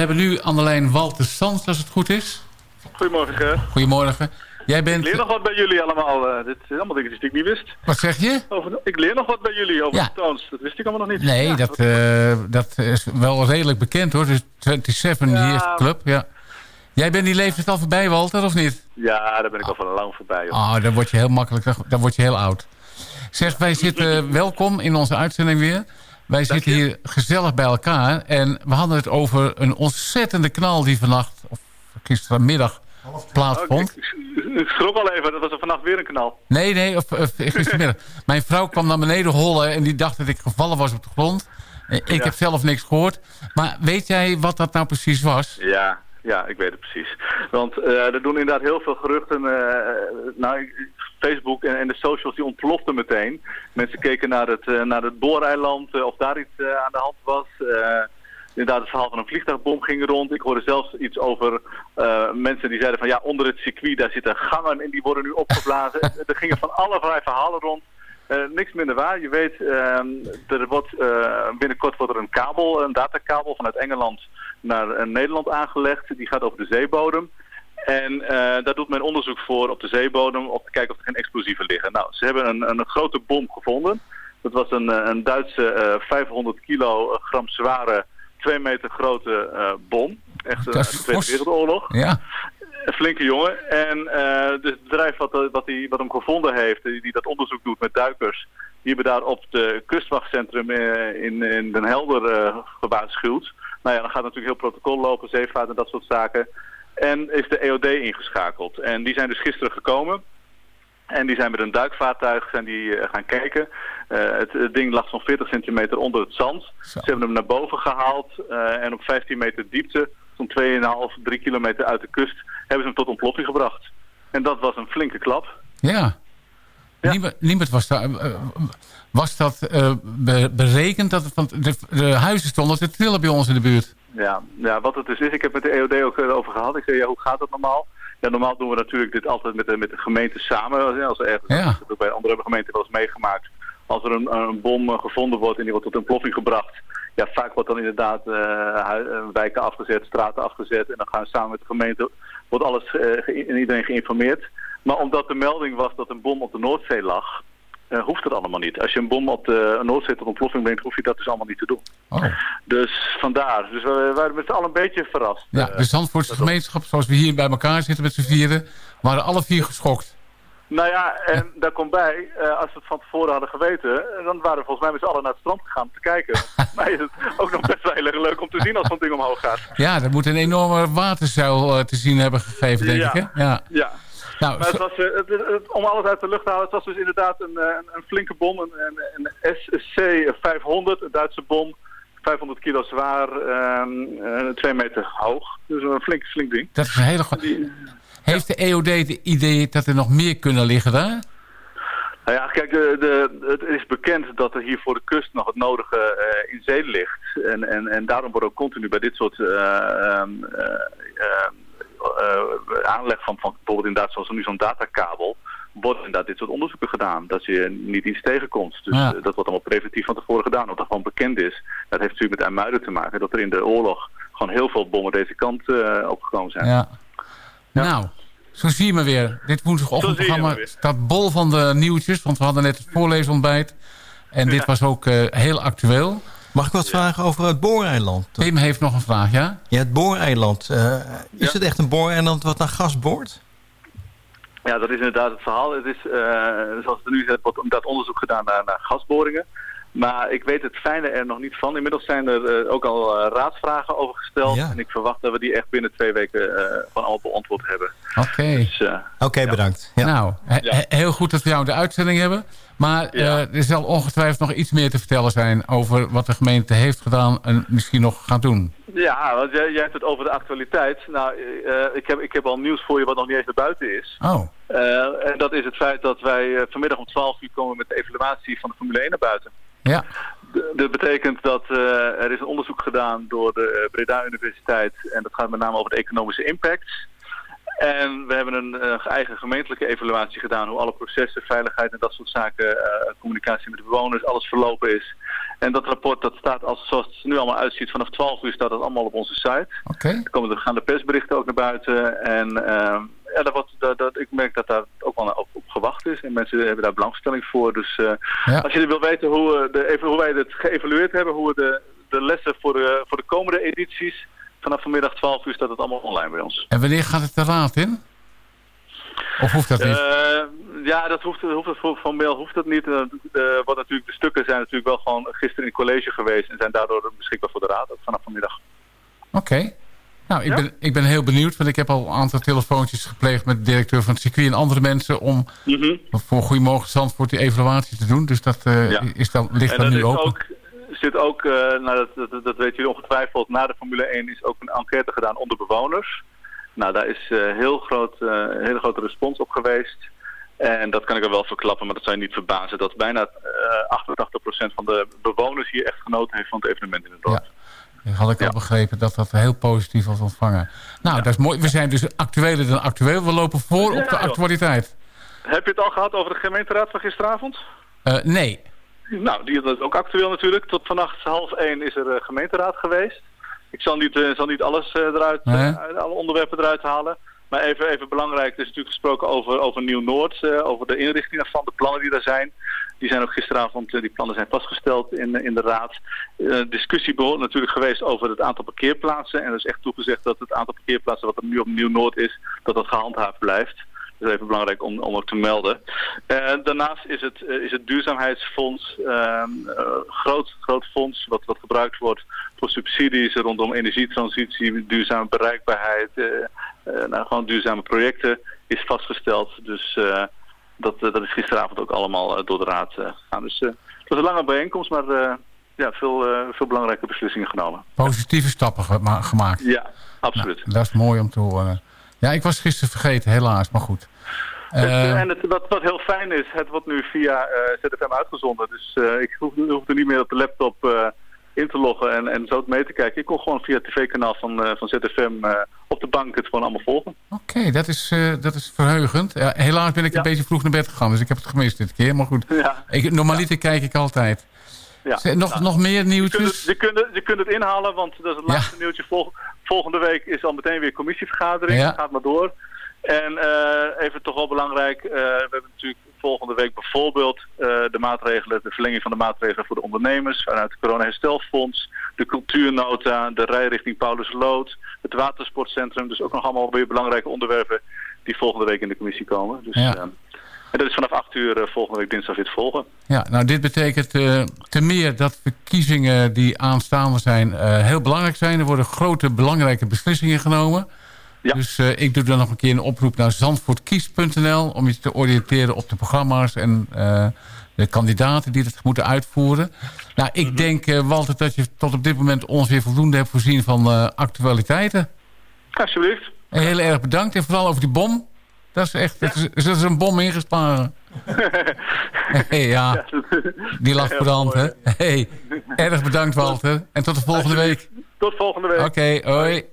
hebben nu aan de lijn Walter Sans, als het goed is. Goedemorgen, Ger. Goedemorgen. Jij bent... Ik leer nog wat bij jullie allemaal. Uh, dit zijn allemaal dingen die ik niet wist. Wat zeg je? Over, ik leer nog wat bij jullie over ja. de Tones. Dat wist ik allemaal nog niet. Nee, ja, dat, uh, dat is wel redelijk bekend hoor. Dus 27 ja. Years Club, ja. Jij bent die leeftijd al voorbij, Walter, of niet? Ja, daar ben ik al van lang voorbij. Joh. Oh, dan word je heel makkelijk, dan word je heel oud. Zeg, wij zitten welkom in onze uitzending weer. Wij zitten hier gezellig bij elkaar. En we hadden het over een ontzettende knal die vannacht, of gistermiddag, plaatsvond. Oh, ik schrok al even, dat was er vannacht weer een knal. Nee, nee, of, of gistermiddag. Mijn vrouw kwam naar beneden hollen en die dacht dat ik gevallen was op de grond. Ik heb zelf niks gehoord. Maar weet jij wat dat nou precies was? Ja, ja, ik weet het precies. Want uh, er doen inderdaad heel veel geruchten. Uh, nou, Facebook en, en, de socials die ontploften meteen. Mensen keken naar het, uh, naar het booreiland, of daar iets aan de hand was. inderdaad, het verhaal van een vliegtuigbom ging rond. Ik hoorde zelfs iets over mensen die zeiden van ja, onder het circuit daar zitten gangen en die worden nu opgeblazen. er gingen van allerlei verhalen rond. Uh, niks minder waar. Je weet, uh, er wordt, uh, binnenkort wordt er een kabel, een datakabel vanuit Engeland naar Nederland aangelegd. Die gaat over de zeebodem. En daar doet men onderzoek voor op de zeebodem om te kijken of er geen explosieven liggen. Nou, ze hebben een, een grote bom gevonden. Dat was een, een Duitse 500 kilogram zware, 2 meter grote bom. Echt uit de Tweede Wereldoorlog. Ja een flinke jongen. En uh, het bedrijf wat, eh, wat, die, wat hem gevonden heeft, die, die dat onderzoek doet met duikers, die hebben daar op het kustwachtcentrum eh, in, in Den Helder uh, gewaarschuwd. Nou ja, dan gaat natuurlijk heel protocol lopen, zeevaart en dat soort zaken. En is de EOD ingeschakeld. En die zijn dus gisteren gekomen. En die zijn met een duikvaartuig zijn die, gaan kijken. het, het, ding lag zo'n 40 centimeter onder het zand. Ze hebben hem naar boven gehaald. en op 15 meter diepte zo'n 2,5, 3 kilometer uit de kust, hebben ze hem tot ontploffing gebracht. En dat was een flinke klap. Ja. ja. Niemand, was, daar, was dat berekend? Dat, want de, de huizen stonden te trillen bij ons in de buurt. Ja, ja, wat het dus is, ik heb met de EOD ook over gehad. Ik zei, ja, hoe gaat dat normaal? Ja, normaal doen we natuurlijk dit altijd met de, met de gemeente samen. Als er ergens, ja. bij andere gemeenten wel eens meegemaakt. Als er een, een bom gevonden wordt en die wordt tot ontploffing gebracht ja, vaak wordt dan inderdaad uh, wijken afgezet, straten afgezet. En dan gaan we samen met de gemeente, wordt alles uh, en iedereen geïnformeerd. Maar omdat de melding was dat een bom op de Noordzee lag, uh, hoeft het allemaal niet. Als je een bom op de Noordzee tot ontploffing brengt, hoef je dat dus allemaal niet te doen. Oh. Dus vandaar. Dus we waren met z'n allen een beetje verrast. Ja, de Zandvoortse gemeenschap, zoals we hier bij elkaar zitten met z'n vieren, waren alle vier geschokt. Nou ja, en daar komt bij, uh, als we het van tevoren hadden geweten, dan waren we volgens mij met z'n allen naar het strand gegaan om te kijken. maar is het ook nog best wel heel erg leuk om te zien als zo'n ding omhoog gaat. Ja, dat moet een enorme waterzuil uh, te zien hebben gegeven, denk ja. ik. Hè? Ja. ja. Nou, maar het was, uh, het, het, om alles uit de lucht te halen, het was dus inderdaad een, een, een flinke bom, een, een, een SC 500, een Duitse bom. 500 kilo zwaar, um, 2 meter hoog. Dus een flink, flink ding. Dat is een hele goede... Heeft de EOD het idee dat er nog meer kunnen liggen daar? Nou ja, kijk, de, de, het is bekend dat er hier voor de kust nog het nodige uh, in zee ligt. En, en, en daarom wordt ook continu bij dit soort uh, uh, aanleg van, van bijvoorbeeld inderdaad zoals nu zo'n datakabel, wordt inderdaad dit soort onderzoeken gedaan. Dat je niet iets tegenkomt. Dus ja. dat wordt allemaal preventief van tevoren gedaan. Of dat gewoon bekend is. Dat heeft natuurlijk met IJmuiden te maken. Dat er in de oorlog gewoon heel veel bommen deze kant opgekomen zijn. Ja. Ja. Nou, zo zie je me weer. Dit woensdagochtendprogramma staat bol van de nieuwtjes. Want we hadden net het voorleesontbijt. En dit was ook uh, heel actueel. Mag ik wat vragen over het booreiland? Tim heeft nog een vraag, ja? Ja, het booreiland. Uh, is ja. het echt een booreiland wat naar gas boort? Ja, dat is inderdaad het verhaal. Het is, uh, zoals het er nu zit, wordt dat onderzoek gedaan naar, naar gasboringen. Maar ik weet het fijne er nog niet van. Inmiddels zijn er uh, ook al uh, raadsvragen over gesteld. Ja. En ik verwacht dat we die echt binnen twee weken uh, van al beantwoord hebben. Oké, okay. dus, Oké, okay, ja. bedankt. Ja. Nou, he heel goed dat we jou de uitzending hebben. Maar er zal ongetwijfeld nog iets meer te vertellen zijn... over wat de gemeente heeft gedaan en misschien nog gaat doen. Ja, want jij, jij hebt het over de actualiteit. Nou, ik, heb, ik heb al nieuws voor je wat nog niet eens naar buiten is. Oh. en dat is het feit dat wij vanmiddag om 12 uur komen met de evaluatie van de Formule 1 naar buiten. Ja. Dat betekent dat uh, er is een onderzoek gedaan door de Breda Universiteit. En dat gaat met name over de economische impact. En we hebben een uh, eigen gemeentelijke evaluatie gedaan... hoe alle processen, veiligheid en dat soort zaken... Uh, communicatie met de bewoners, alles verlopen is. En dat rapport dat staat als, zoals het nu allemaal uitziet... vanaf 12 uur staat dat allemaal op onze site. Oké. Okay. Er, komen, er gaan de persberichten ook naar buiten. En uh, ja, dat wordt, dat, dat, ik merk dat daar ook wel gewacht is. En mensen hebben daar belangstelling voor. Dus ja. als je wil weten hoe, de, hoe wij het geëvalueerd hebben... hoe we de, de lessen voor de, voor de komende edities vanaf vanmiddag 12 uur staat het allemaal online bij ons. En wanneer gaat het de raad in? Of hoeft dat niet? Uh, ja, dat hoeft, hoeft het formeel hoeft dat niet. Uh, wat natuurlijk, de stukken zijn natuurlijk wel gewoon gisteren in college geweest... en zijn daardoor beschikbaar voor de raad, ook vanaf vanmiddag. Oké. Okay. Nou, ik, ja? ben, ik ben heel benieuwd, want ik heb al een aantal telefoontjes gepleegd... met de directeur van het circuit en andere mensen... om mm -hmm. voor Goedemorgen Zandvoort die evaluatie te doen. Dus dat uh, ja. is dan, ligt dan nu open. Ook, zit ook, uh, nou, dat, dat, dat weten jullie ongetwijfeld, na de Formule 1 is ook een enquête gedaan onder bewoners. Nou, daar is uh, heel groot, hele grote respons op geweest. En dat kan ik er wel verklappen, maar dat zou je niet verbazen. Dat bijna uh, 88% van de bewoners hier echt genoten heeft van het evenement in het dorp. Ja. Had ik al begrepen dat dat heel positief was ontvangen. Nou, dat is mooi. We zijn dus actueler dan actueel. We lopen voor op de actualiteit. Heb je het al gehad over de gemeenteraad van gisteravond? nee. Nou, die is ook actueel natuurlijk. Tot vannacht half één is er uh, gemeenteraad geweest. Ik zal niet, uh, zal niet alles eruit, nee. alle onderwerpen eruit halen. Maar even, even belangrijk, er is natuurlijk gesproken over, over Nieuw-Noord, over de inrichting van de plannen die er zijn. Die zijn ook gisteravond, die plannen zijn vastgesteld in, in de raad. discussie natuurlijk geweest over het aantal parkeerplaatsen. En er is echt toegezegd dat het aantal parkeerplaatsen wat er nu op Nieuw-Noord is, dat dat gehandhaafd blijft. Dat is even belangrijk om, om ook te melden. Daarnaast is het, is het duurzaamheidsfonds uh, groot, groot fonds wat, wat gebruikt wordt voor subsidies rondom energietransitie, duurzame bereikbaarheid, nou, gewoon duurzame projecten is vastgesteld. Dus dat, dat is gisteravond ook allemaal door de raad gegaan. Dus het was een lange bijeenkomst, maar ja, veel, veel belangrijke beslissingen genomen. Positieve stappen gemaakt. Ja, absoluut. Nou, dat is mooi om te horen. Ja, ik was gisteren vergeten, helaas, maar goed. Het, en het, wat, wat heel fijn is, het wordt nu via ZFM uitgezonden. Dus ik hoef, hoef, er niet meer op de laptop in te loggen en, en zo mee te kijken. Ik kon gewoon via het tv-kanaal van, van ZFM op de bank het gewoon allemaal volgen. Oké, okay, dat, is, dat is verheugend. Ja, helaas ben ik ja. een beetje vroeg naar bed gegaan, dus ik heb het gemist dit keer. Maar goed, ja. ik, normaliter kijk ik altijd. Ja. Nog, nou, nog meer nieuwtjes? Je kunt, het, je, kunt het, inhalen, want dat is het laatste nieuwtje. Vol, volgende week is al meteen weer commissievergadering. Ja. Gaat maar door. En uh, even toch wel belangrijk, uh, we hebben natuurlijk volgende week bijvoorbeeld uh, de maatregelen, de verlenging van de maatregelen voor de ondernemers vanuit het corona-herstelfonds, de cultuurnota, de rijrichting Paulus Lood, het watersportcentrum. Dus ook nog allemaal weer belangrijke onderwerpen die volgende week in de commissie komen. Dus, ja. En dat is vanaf 8 uur uh, volgende week dinsdag weer te volgen. Ja, nou dit betekent uh, ten meer dat verkiezingen die aanstaande zijn uh, heel belangrijk zijn. Er worden grote belangrijke beslissingen genomen. Ja. Dus ik doe dan nog een keer een oproep naar zandvoortkies.nl... om je te oriënteren op de programma's en de kandidaten die het moeten uitvoeren. Nou, ik mm -hmm. denk, Walter, dat je tot op dit moment ons weer voldoende hebt voorzien van actualiteiten. Alsjeblieft. En heel erg bedankt en vooral over die bom. Dat is echt, ja. is, is een bom ingespannen. hey, ja, die lag brand, hè? Hey, erg bedankt Walter. En tot de volgende week. Tot volgende week. Oké, okay, hoi.